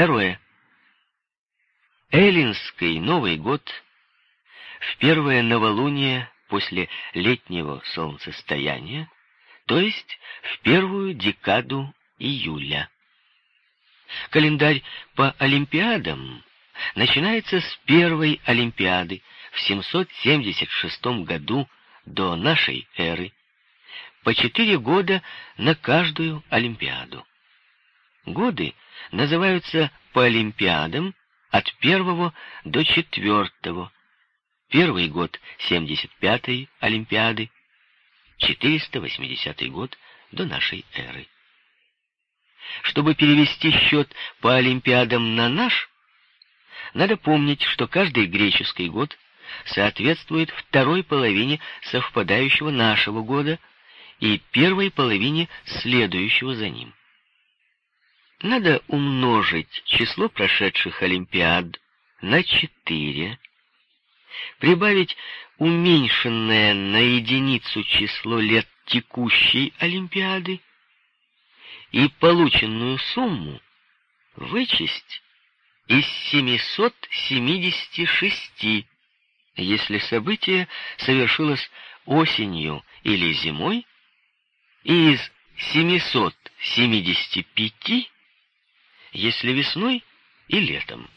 Второе. Эллинский Новый год в первое новолуние после летнего солнцестояния, то есть в первую декаду июля. Календарь по Олимпиадам начинается с первой Олимпиады в 776 году до нашей эры, по четыре года на каждую Олимпиаду. Годы называются по Олимпиадам от первого до четвертого. Первый год 75-й Олимпиады, 480 год до нашей эры. Чтобы перевести счет по Олимпиадам на наш, надо помнить, что каждый греческий год соответствует второй половине совпадающего нашего года и первой половине следующего за ним. Надо умножить число прошедших Олимпиад на 4, прибавить уменьшенное на единицу число лет текущей Олимпиады и полученную сумму вычесть из 776, если событие совершилось осенью или зимой, и из 775, если весной и летом.